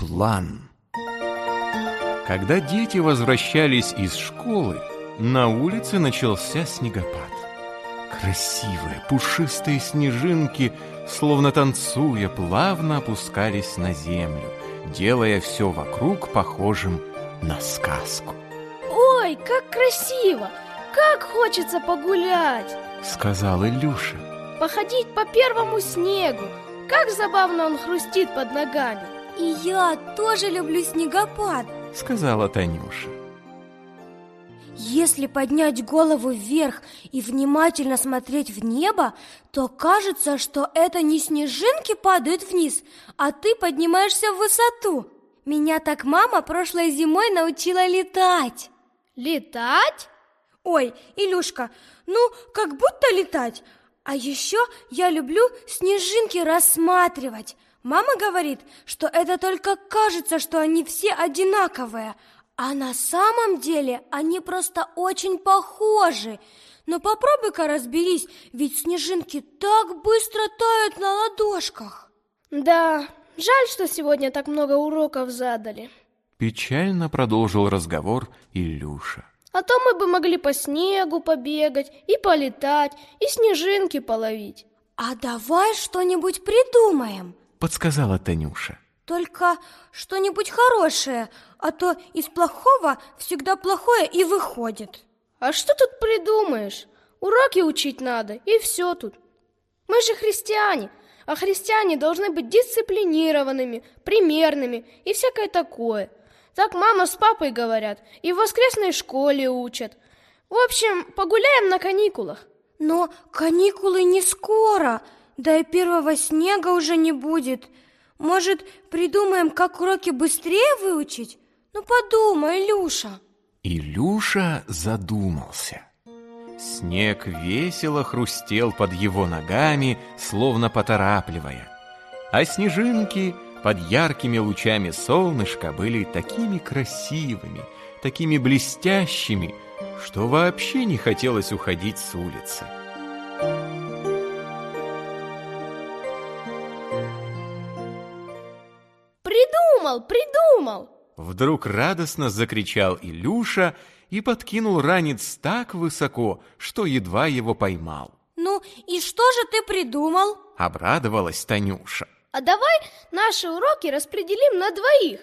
План. Когда дети возвращались из школы, на улице начался снегопад. Красивые пушистые снежинки, словно танцуя, плавно опускались на землю, делая все вокруг похожим на сказку. Ой, как красиво! Как хочется погулять! Сказал Илюша. Походить по первому снегу. Как забавно он хрустит под ногами. И я тоже люблю снегопад. Сказала Танюша. Если поднять голову вверх и внимательно смотреть в небо, то кажется, что это не снежинки падают вниз, а ты поднимаешься в высоту. Меня так мама прошлой зимой научила летать. Летать? Ой, Илюшка, ну, как будто летать. А еще я люблю снежинки рассматривать. Мама говорит, что это только кажется, что они все одинаковые, а на самом деле они просто очень похожи. Но попробуй-ка разберись, ведь снежинки так быстро тают на ладошках. Да, жаль, что сегодня так много уроков задали. Печально продолжил разговор Илюша. А то мы бы могли по снегу побегать и полетать, и снежинки половить. А давай что-нибудь придумаем, Подсказала Танюша. только что-нибудь хорошее, а то из плохого всегда плохое и выходит. А что тут придумаешь? Уроки учить надо, и все тут. Мы же христиане, а христиане должны быть дисциплинированными, примерными и всякое такое. Так мама с папой говорят, и в воскресной школе учат. В общем, погуляем на каникулах. Но каникулы не скоро, да и первого снега уже не будет. Может, придумаем, как уроки быстрее выучить? Ну подумай, Илюша. Илюша задумался. Снег весело хрустел под его ногами, словно поторапливая. А снежинки под яркими лучами солнышка были такими красивыми, такими блестящими, что вообще не хотелось уходить с улицы. Придумал, придумал! Вдруг радостно закричал Илюша и подкинул ранец так высоко, что едва его поймал. Ну и что же ты придумал? Обрадовалась Танюша. А давай наши уроки распределим на двоих.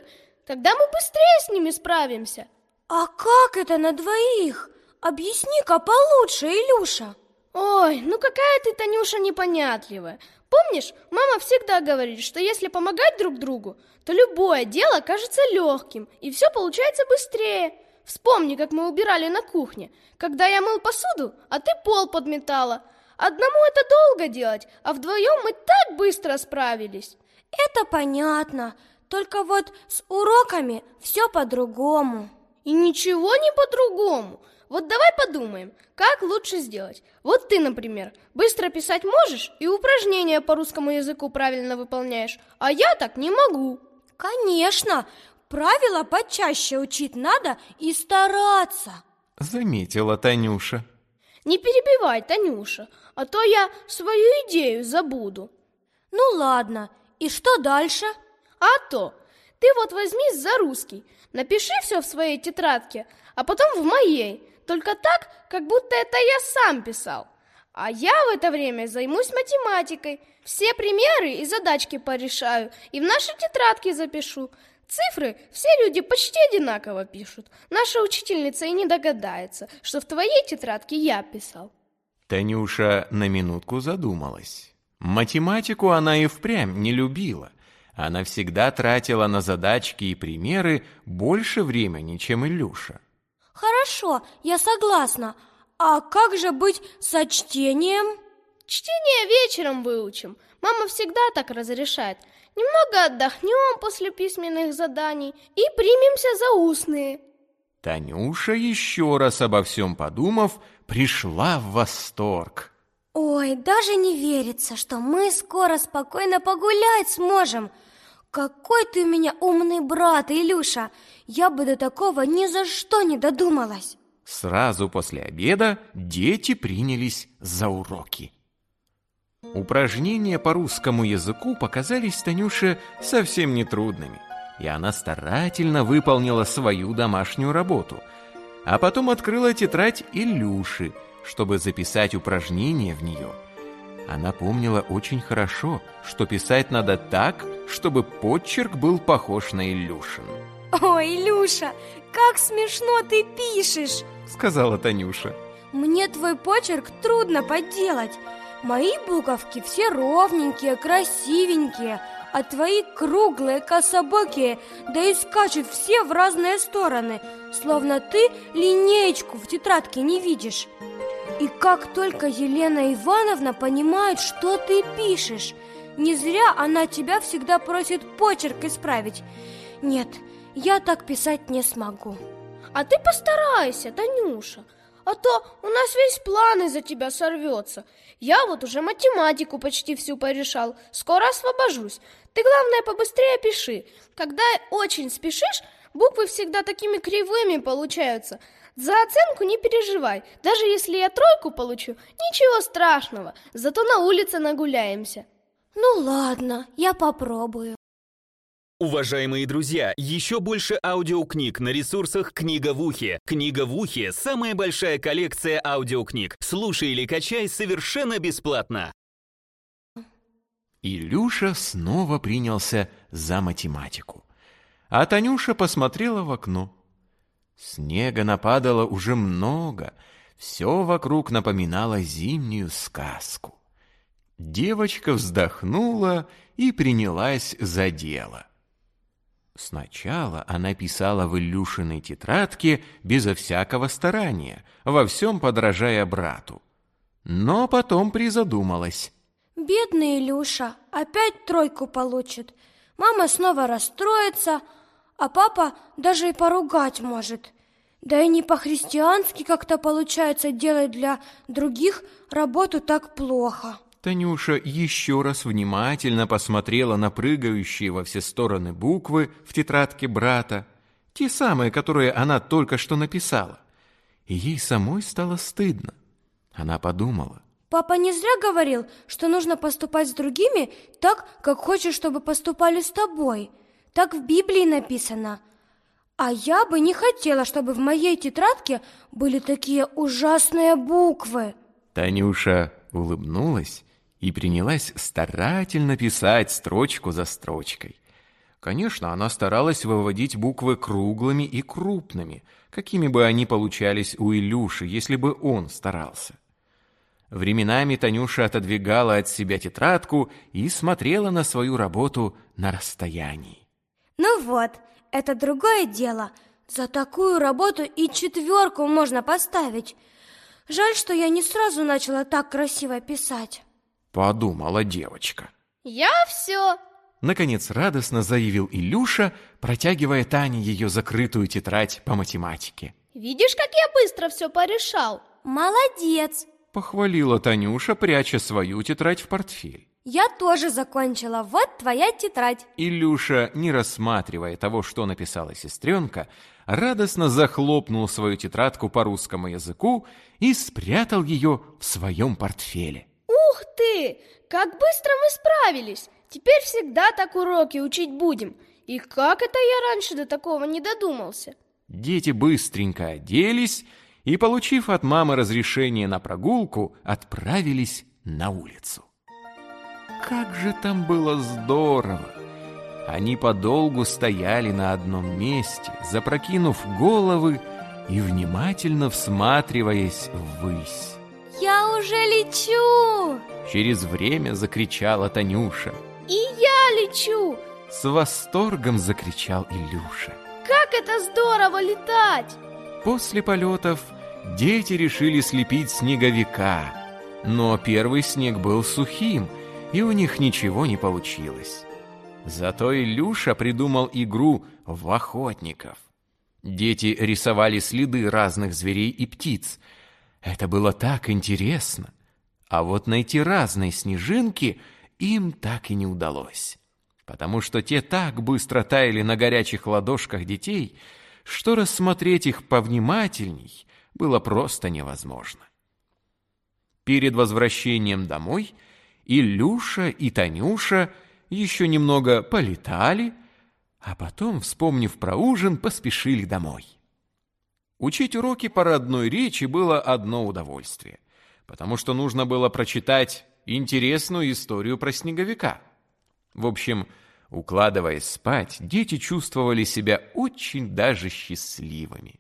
Тогда мы быстрее с ними справимся. А как это на двоих? Объясни-ка получше, Илюша. Ой, ну какая ты, Танюша, непонятливая. Помнишь, мама всегда говорит, что если помогать друг другу, то любое дело кажется легким, и все получается быстрее. Вспомни, как мы убирали на кухне, когда я мыл посуду, а ты пол подметала. Одному это долго делать, а вдвоем мы так быстро справились. Это понятно. Только вот с уроками все по-другому. И ничего не по-другому. Вот давай подумаем, как лучше сделать. Вот ты, например, быстро писать можешь и упражнения по русскому языку правильно выполняешь, а я так не могу. Конечно, правила почаще учить надо и стараться. Заметила Танюша. Не перебивай, Танюша, а то я свою идею забуду. Ну ладно, и что дальше? А то, ты вот возьмись за русский, напиши все в своей тетрадке, а потом в моей, только так, как будто это я сам писал. А я в это время займусь математикой, все примеры и задачки порешаю и в наши тетрадки запишу. Цифры все люди почти одинаково пишут. Наша учительница и не догадается, что в твоей тетрадке я писал. Танюша на минутку задумалась. Математику она и впрямь не любила. Она всегда тратила на задачки и примеры больше времени, чем Илюша. Хорошо, я согласна. А как же быть со чтением? Чтение вечером выучим. Мама всегда так разрешает. Немного отдохнем после письменных заданий и примемся за устные. Танюша, еще раз обо всем подумав, пришла в восторг. Ой, даже не верится, что мы скоро спокойно погулять сможем. Какой ты у меня умный брат, Илюша. Я бы до такого ни за что не додумалась. Сразу после обеда дети принялись за уроки. Упражнения по русскому языку показались Танюше совсем нетрудными. и она старательно выполнила свою домашнюю работу, а потом открыла тетрадь Илюши, чтобы записать упражнения в нее. Она помнила очень хорошо, что писать надо так, чтобы подчерк был похож на Илюшин. Ой, Илюша, как смешно ты пишешь, сказала Танюша. Мне твой почерк трудно подделать. Мои буковки все ровненькие, красивенькие, а твои круглые, кособокие, да и скачут все в разные стороны, словно ты линеечку в тетрадке не видишь. И как только Елена Ивановна понимает, что ты пишешь, не зря она тебя всегда просит почерк исправить. Нет, я так писать не смогу. А ты постарайся, Танюша, а то у нас весь план из-за тебя сорвется. Я вот уже математику почти всю порешал, скоро освобожусь. Ты, главное, побыстрее пиши. Когда очень спешишь, буквы всегда такими кривыми получаются. За оценку не переживай. Даже если я тройку получу, ничего страшного. Зато на улице нагуляемся. Ну ладно, я попробую. Уважаемые друзья, еще больше аудиокниг на ресурсах «Книга в ухе». «Книга в ухе» — самая большая коллекция аудиокниг. Слушай или качай совершенно бесплатно. Илюша снова принялся за математику. А Танюша посмотрела в окно. Снега нападало уже много, все вокруг напоминало зимнюю сказку. Девочка вздохнула и принялась за дело. Сначала она писала в Илюшиной тетрадке безо всякого старания, во всем подражая брату. Но потом призадумалась. Бедный Илюша опять тройку получит. Мама снова расстроится, а папа даже и поругать может. Да и не по-христиански как-то получается делать для других работу так плохо. Танюша еще раз внимательно посмотрела на прыгающие во все стороны буквы в тетрадке брата, те самые, которые она только что написала. И ей самой стало стыдно. Она подумала. Папа не зря говорил, что нужно поступать с другими так, как хочешь, чтобы поступали с тобой. Так в Библии написано. А я бы не хотела, чтобы в моей тетрадке были такие ужасные буквы. Танюша улыбнулась и принялась старательно писать строчку за строчкой. Конечно, она старалась выводить буквы круглыми и крупными, какими бы они получались у Илюши, если бы он старался. Временами Танюша отодвигала от себя тетрадку и смотрела на свою работу на расстоянии. Ну вот, это другое дело. За такую работу и четверку можно поставить. Жаль, что я не сразу начала так красиво писать подумала девочка. Я все. Наконец радостно заявил Илюша, протягивая Тане ее закрытую тетрадь по математике. Видишь, как я быстро все порешал? Молодец! Похвалила Танюша, пряча свою тетрадь в портфель. Я тоже закончила. Вот твоя тетрадь. Илюша, не рассматривая того, что написала сестренка, радостно захлопнул свою тетрадку по русскому языку и спрятал ее в своем портфеле. Ух ты! Как быстро мы справились! Теперь всегда так уроки учить будем. И как это я раньше до такого не додумался? Дети быстренько оделись и, получив от мамы разрешение на прогулку, отправились на улицу. Как же там было здорово! Они подолгу стояли на одном месте, запрокинув головы и внимательно всматриваясь ввысь. Я уже лечу! Через время закричала Танюша. И я лечу! С восторгом закричал Илюша. Как это здорово летать! После полетов дети решили слепить снеговика. Но первый снег был сухим, и у них ничего не получилось. Зато Илюша придумал игру в охотников. Дети рисовали следы разных зверей и птиц – это было так интересно. А вот найти разные снежинки им так и не удалось. Потому что те так быстро таяли на горячих ладошках детей, что рассмотреть их повнимательней было просто невозможно. Перед возвращением домой Илюша и Танюша еще немного полетали, а потом, вспомнив про ужин, поспешили домой. Учить уроки по родной речи было одно удовольствие, потому что нужно было прочитать интересную историю про снеговика. В общем, укладываясь спать, дети чувствовали себя очень даже счастливыми.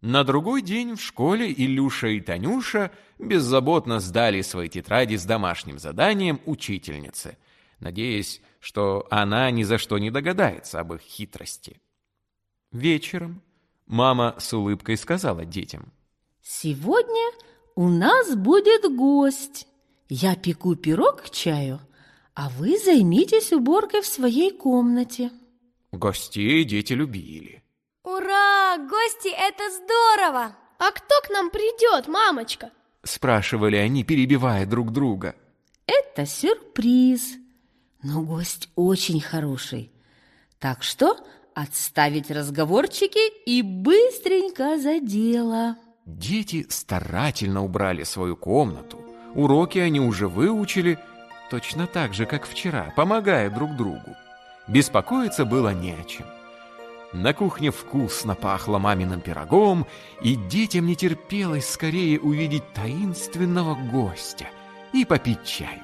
На другой день в школе Илюша и Танюша беззаботно сдали свои тетради с домашним заданием учительнице, надеясь, что она ни за что не догадается об их хитрости. Вечером мама с улыбкой сказала детям. «Сегодня у нас будет гость. Я пеку пирог к чаю, а вы займитесь уборкой в своей комнате». Гостей дети любили. Ура! Гости, это здорово! А кто к нам придет, мамочка? Спрашивали они, перебивая друг друга. Это сюрприз, но гость очень хороший. Так что отставить разговорчики и быстренько за дело. Дети старательно убрали свою комнату. Уроки они уже выучили, точно так же, как вчера, помогая друг другу. Беспокоиться было не о чем. На кухне вкусно пахло маминым пирогом, и детям не терпелось скорее увидеть таинственного гостя и попить чаю.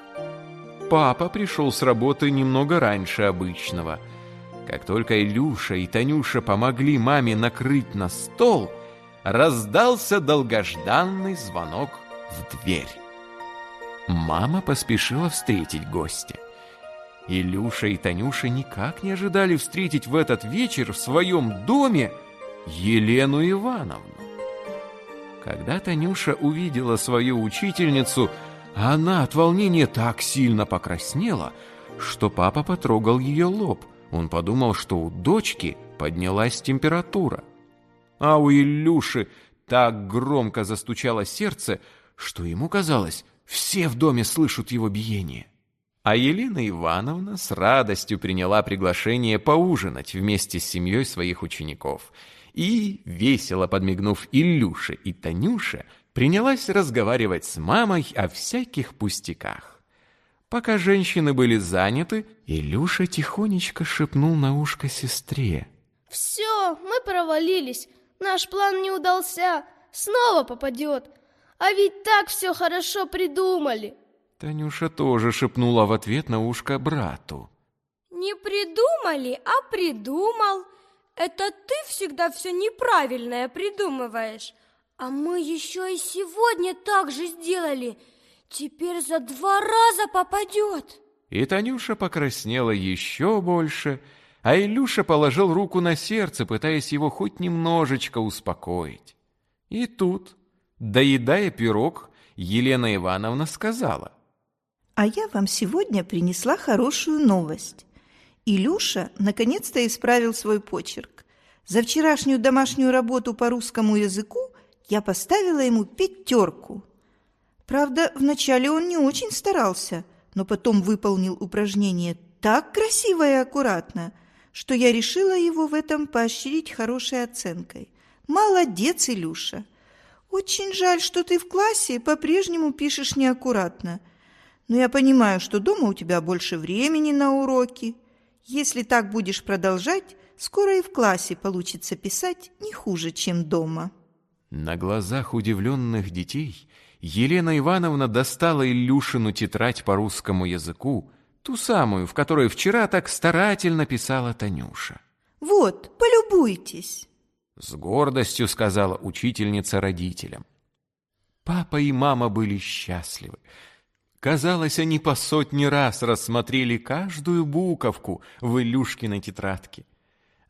Папа пришел с работы немного раньше обычного. Как только Илюша и Танюша помогли маме накрыть на стол, раздался долгожданный звонок в дверь. Мама поспешила встретить гостя. Илюша и Танюша никак не ожидали встретить в этот вечер в своем доме Елену Ивановну. Когда Танюша увидела свою учительницу, она от волнения так сильно покраснела, что папа потрогал ее лоб. Он подумал, что у дочки поднялась температура. А у Илюши так громко застучало сердце, что ему казалось, все в доме слышат его биение. А Елена Ивановна с радостью приняла приглашение поужинать вместе с семьей своих учеников. И, весело подмигнув Илюше и Танюше, принялась разговаривать с мамой о всяких пустяках. Пока женщины были заняты, Илюша тихонечко шепнул на ушко сестре. «Все, мы провалились. Наш план не удался. Снова попадет. А ведь так все хорошо придумали». Танюша тоже шепнула в ответ на ушко брату. Не придумали, а придумал. Это ты всегда все неправильное придумываешь. А мы еще и сегодня так же сделали. Теперь за два раза попадет. И Танюша покраснела еще больше, а Илюша положил руку на сердце, пытаясь его хоть немножечко успокоить. И тут, доедая пирог, Елена Ивановна сказала. А я вам сегодня принесла хорошую новость. Илюша наконец-то исправил свой почерк. За вчерашнюю домашнюю работу по русскому языку я поставила ему пятерку. Правда, вначале он не очень старался, но потом выполнил упражнение так красиво и аккуратно, что я решила его в этом поощрить хорошей оценкой. Молодец, Илюша! Очень жаль, что ты в классе по-прежнему пишешь неаккуратно – но я понимаю, что дома у тебя больше времени на уроки. Если так будешь продолжать, скоро и в классе получится писать не хуже, чем дома». На глазах удивленных детей Елена Ивановна достала Илюшину тетрадь по русскому языку, ту самую, в которой вчера так старательно писала Танюша. «Вот, полюбуйтесь!» С гордостью сказала учительница родителям. Папа и мама были счастливы. Казалось, они по сотни раз рассмотрели каждую буковку в Илюшкиной тетрадке.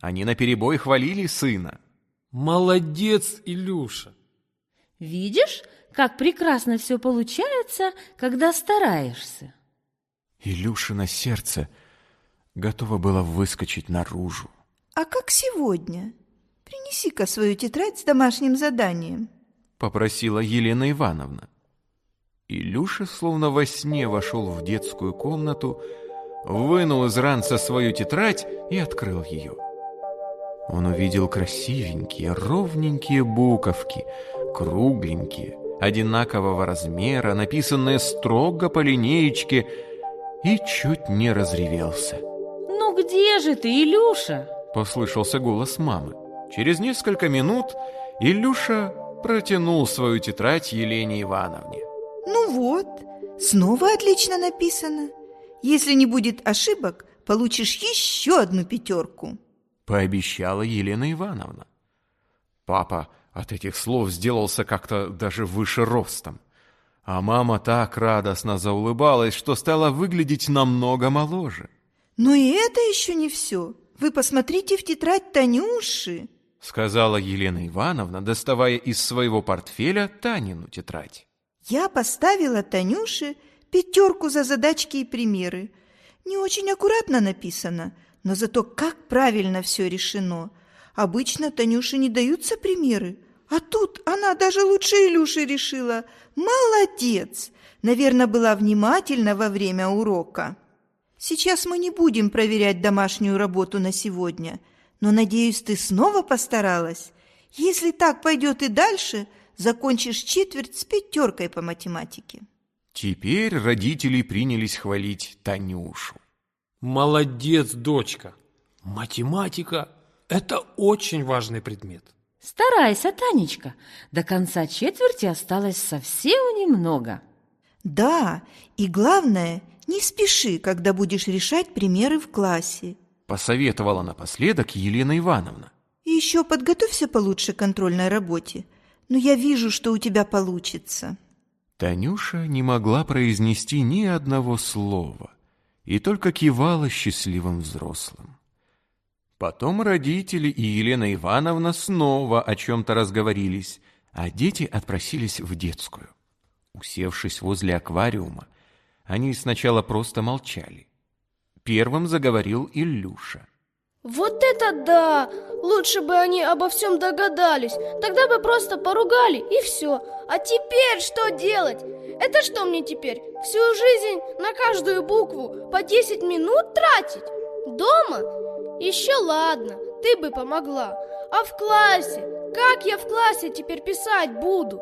Они наперебой хвалили сына. «Молодец, Илюша!» «Видишь, как прекрасно все получается, когда стараешься?» Илюшина сердце готово было выскочить наружу. «А как сегодня? Принеси-ка свою тетрадь с домашним заданием», — попросила Елена Ивановна. Илюша словно во сне вошел в детскую комнату, вынул из ранца свою тетрадь и открыл ее. Он увидел красивенькие, ровненькие буковки, кругленькие, одинакового размера, написанные строго по линеечке, и чуть не разревелся. «Ну где же ты, Илюша?» Послышался голос мамы. Через несколько минут Илюша протянул свою тетрадь Елене Ивановне. Ну вот, снова отлично написано. Если не будет ошибок, получишь еще одну пятерку. Пообещала Елена Ивановна. Папа от этих слов сделался как-то даже выше ростом. А мама так радостно заулыбалась, что стала выглядеть намного моложе. Но и это еще не все. Вы посмотрите в тетрадь Танюши. Сказала Елена Ивановна, доставая из своего портфеля Танину тетрадь. Я поставила Танюше пятерку за задачки и примеры. Не очень аккуратно написано, но зато как правильно все решено. Обычно Танюше не даются примеры, а тут она даже лучше Илюши решила. Молодец! Наверное, была внимательна во время урока. Сейчас мы не будем проверять домашнюю работу на сегодня, но, надеюсь, ты снова постаралась. Если так пойдет и дальше, закончишь четверть с пятеркой по математике. Теперь родители принялись хвалить Танюшу. Молодец, дочка. Математика – это очень важный предмет. Старайся, Танечка. До конца четверти осталось совсем немного. Да, и главное, не спеши, когда будешь решать примеры в классе. Посоветовала напоследок Елена Ивановна. И еще подготовься получше к контрольной работе. Но я вижу, что у тебя получится. Танюша не могла произнести ни одного слова и только кивала счастливым взрослым. Потом родители и Елена Ивановна снова о чем-то разговорились, а дети отпросились в детскую. Усевшись возле аквариума, они сначала просто молчали. Первым заговорил Илюша. Вот это да! Лучше бы они обо всем догадались. Тогда бы просто поругали и все. А теперь что делать? Это что мне теперь? Всю жизнь на каждую букву по 10 минут тратить? Дома? Еще ладно, ты бы помогла. А в классе? Как я в классе теперь писать буду?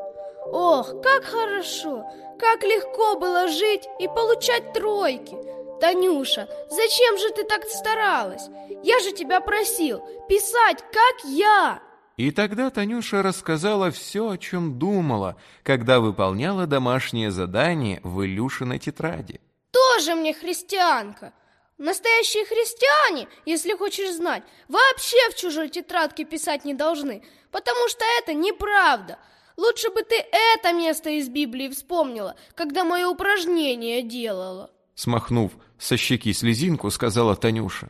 Ох, как хорошо, как легко было жить и получать тройки. Танюша, зачем же ты так старалась? Я же тебя просил писать, как я. И тогда Танюша рассказала все, о чем думала, когда выполняла домашнее задание в Илюшиной тетради. Тоже мне христианка. Настоящие христиане, если хочешь знать, вообще в чужой тетрадке писать не должны, потому что это неправда. Лучше бы ты это место из Библии вспомнила, когда мое упражнение делала. Смахнув со щеки слезинку, сказала Танюша.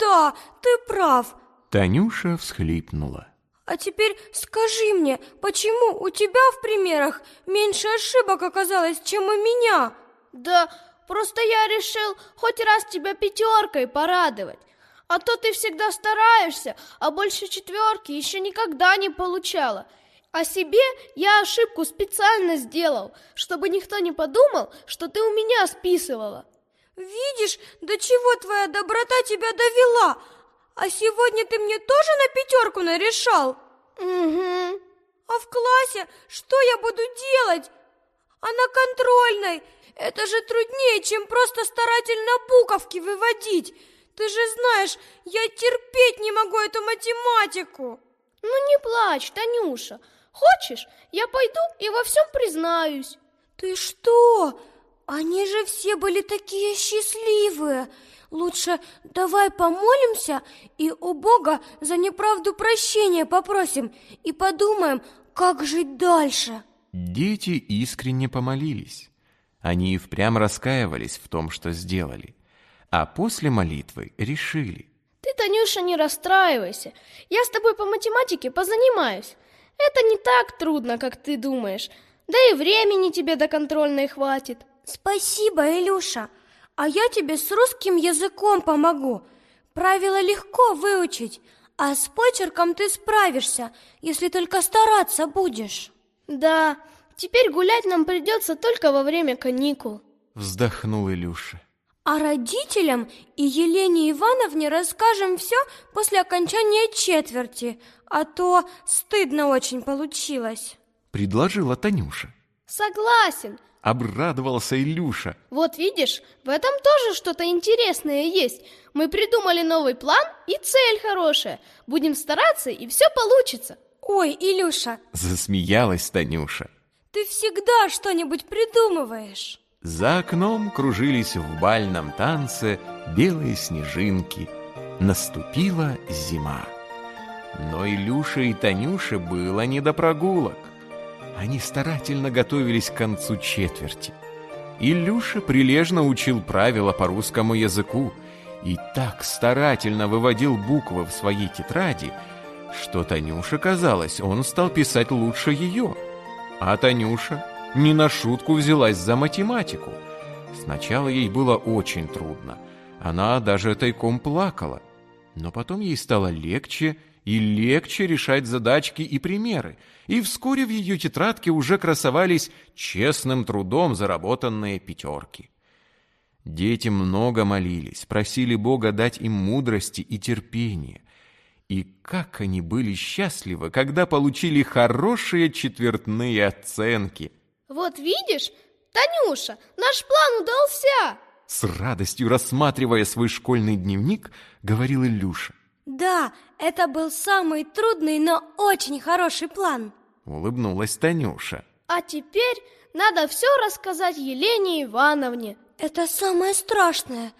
Да, ты прав. Танюша всхлипнула. А теперь скажи мне, почему у тебя в примерах меньше ошибок оказалось, чем у меня? Да просто я решил хоть раз тебя пятеркой порадовать. А то ты всегда стараешься, а больше четверки еще никогда не получала. А себе я ошибку специально сделал, чтобы никто не подумал, что ты у меня списывала. Видишь, до чего твоя доброта тебя довела? А сегодня ты мне тоже на пятерку нарешал? Угу. А в классе что я буду делать? А на контрольной? Это же труднее, чем просто старательно буковки выводить. Ты же знаешь, я терпеть не могу эту математику. Ну не плачь, Танюша. Хочешь, я пойду и во всем признаюсь. Ты что? Они же все были такие счастливые. Лучше давай помолимся и у Бога за неправду прощения попросим и подумаем, как жить дальше. Дети искренне помолились. Они и впрямь раскаивались в том, что сделали. А после молитвы решили. Ты, Танюша, не расстраивайся. Я с тобой по математике позанимаюсь. Это не так трудно, как ты думаешь. Да и времени тебе до контрольной хватит. Спасибо, Илюша. А я тебе с русским языком помогу. Правила легко выучить, а с почерком ты справишься, если только стараться будешь. Да, теперь гулять нам придется только во время каникул. Вздохнул Илюша. А родителям и Елене Ивановне расскажем все после окончания четверти, а то стыдно очень получилось. Предложила Танюша. Согласен. Обрадовался Илюша. Вот видишь, в этом тоже что-то интересное есть. Мы придумали новый план и цель хорошая. Будем стараться, и все получится. Ой, Илюша, Засмеялась Танюша. ты всегда что-нибудь придумываешь. За окном кружились в бальном танце белые снежинки. Наступила зима. Но Илюше и Танюше было не до прогулок. Они старательно готовились к концу четверти. Илюша прилежно учил правила по русскому языку и так старательно выводил буквы в своей тетради, что Танюше казалось, он стал писать лучше ее. А Танюша не на шутку взялась за математику. Сначала ей было очень трудно. Она даже тайком плакала. Но потом ей стало легче и легче решать задачки и примеры. И вскоре в ее тетрадке уже красовались честным трудом заработанные пятерки. Дети много молились, просили Бога дать им мудрости и терпение. И как они были счастливы, когда получили хорошие четвертные оценки. Вот видишь, Танюша, наш план удался. С радостью рассматривая свой школьный дневник, говорил Илюша. Да, это был самый трудный, но очень хороший план. Улыбнулась Танюша. А теперь надо все рассказать Елене Ивановне. Это самое страшное.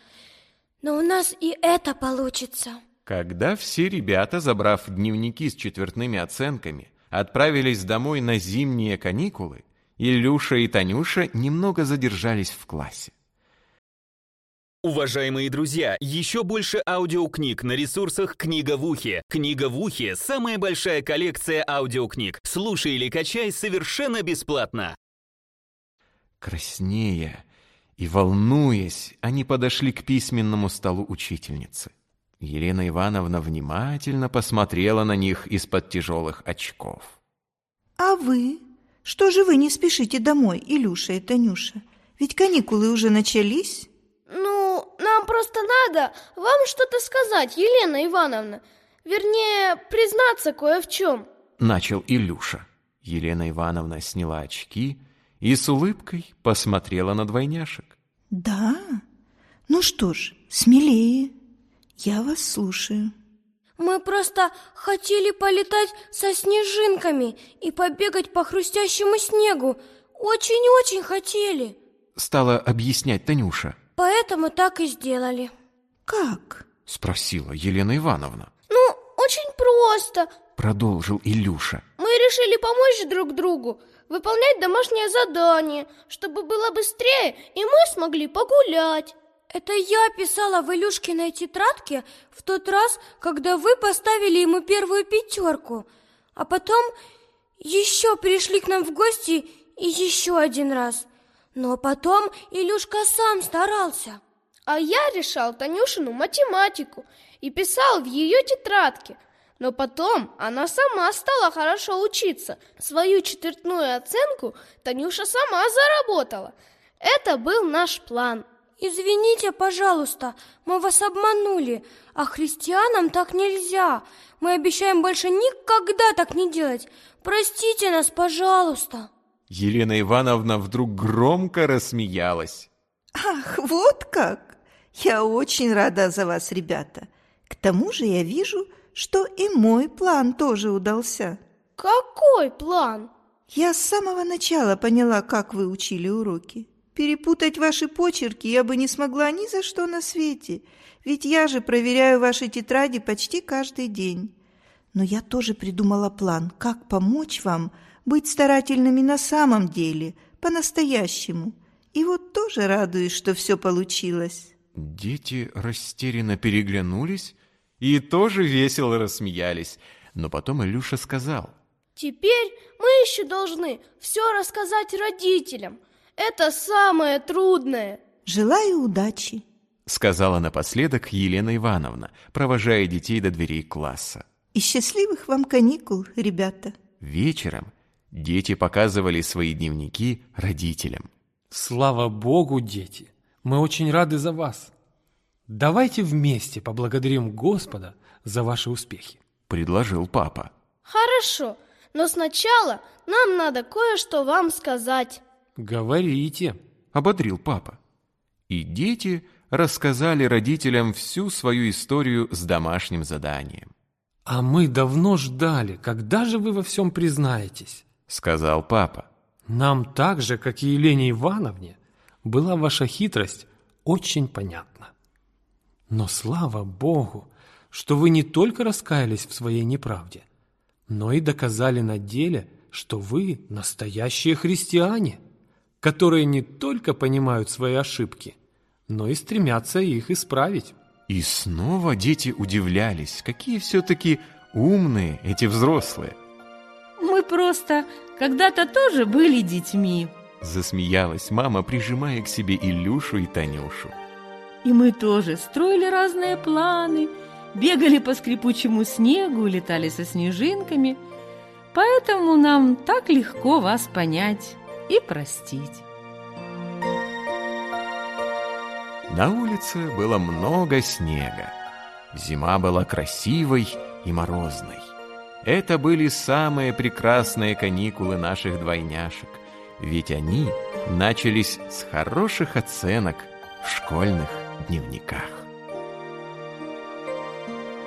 Но у нас и это получится. Когда все ребята, забрав дневники с четвертными оценками, отправились домой на зимние каникулы, Илюша и Танюша немного задержались в классе. Уважаемые друзья, еще больше аудиокниг на ресурсах «Книга в ухе». «Книга в ухе» — самая большая коллекция аудиокниг. Слушай или качай совершенно бесплатно. Краснея и волнуясь, они подошли к письменному столу учительницы. Елена Ивановна внимательно посмотрела на них из-под тяжелых очков. А вы? Что же вы не спешите домой, Илюша и Танюша? Ведь каникулы уже начались. Ну, нам просто надо вам что-то сказать, Елена Ивановна. Вернее, признаться кое в чем. Начал Илюша. Елена Ивановна сняла очки и с улыбкой посмотрела на двойняшек. Да? Ну что ж, смелее. Я вас слушаю. Мы просто хотели полетать со снежинками и побегать по хрустящему снегу. Очень-очень хотели. Стала объяснять Танюша. Поэтому так и сделали. Как? Спросила Елена Ивановна. Ну, очень просто. Продолжил Илюша. Мы решили помочь друг другу, выполнять домашнее задание, чтобы было быстрее, и мы смогли погулять. Это я писала в Илюшкиной тетрадке в тот раз, когда вы поставили ему первую пятерку. А потом еще пришли к нам в гости и еще один раз. Но потом Илюшка сам старался. А я решал Танюшину математику и писал в ее тетрадке. Но потом она сама стала хорошо учиться. Свою четвертную оценку Танюша сама заработала. Это был наш план. Извините, пожалуйста, мы вас обманули, а христианам так нельзя. Мы обещаем больше никогда так не делать. Простите нас, пожалуйста. Елена Ивановна вдруг громко рассмеялась. Ах, вот как! Я очень рада за вас, ребята. К тому же я вижу, что и мой план тоже удался. Какой план? Я с самого начала поняла, как вы учили уроки. Перепутать ваши почерки я бы не смогла ни за что на свете, ведь я же проверяю ваши тетради почти каждый день. Но я тоже придумала план, как помочь вам быть старательными на самом деле, по-настоящему. И вот тоже радуюсь, что все получилось. Дети растерянно переглянулись и тоже весело рассмеялись. Но потом Илюша сказал. Теперь мы еще должны все рассказать родителям. Это самое трудное. Желаю удачи. Сказала напоследок Елена Ивановна, провожая детей до дверей класса. И счастливых вам каникул, ребята. Вечером дети показывали свои дневники родителям. Слава Богу, дети! Мы очень рады за вас. Давайте вместе поблагодарим Господа за ваши успехи. Предложил папа. Хорошо, но сначала нам надо кое-что вам сказать. Говорите. — ободрил папа. И дети рассказали родителям всю свою историю с домашним заданием. А мы давно ждали, когда же вы во всем признаетесь? Сказал папа. Нам так же, как и Елене Ивановне, была ваша хитрость очень понятна. Но слава Богу, что вы не только раскаялись в своей неправде, но и доказали на деле, что вы настоящие христиане, которые не только понимают свои ошибки, но и стремятся их исправить. И снова дети удивлялись, какие все-таки умные эти взрослые. Мы просто когда-то тоже были детьми. Засмеялась мама, прижимая к себе Илюшу и Танюшу. И мы тоже строили разные планы, бегали по скрипучему снегу, летали со снежинками. Поэтому нам так легко вас понять и простить. На улице было много снега. Зима была красивой и морозной. Это были самые прекрасные каникулы наших двойняшек, ведь они начались с хороших оценок в школьных дневниках.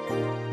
Thank you.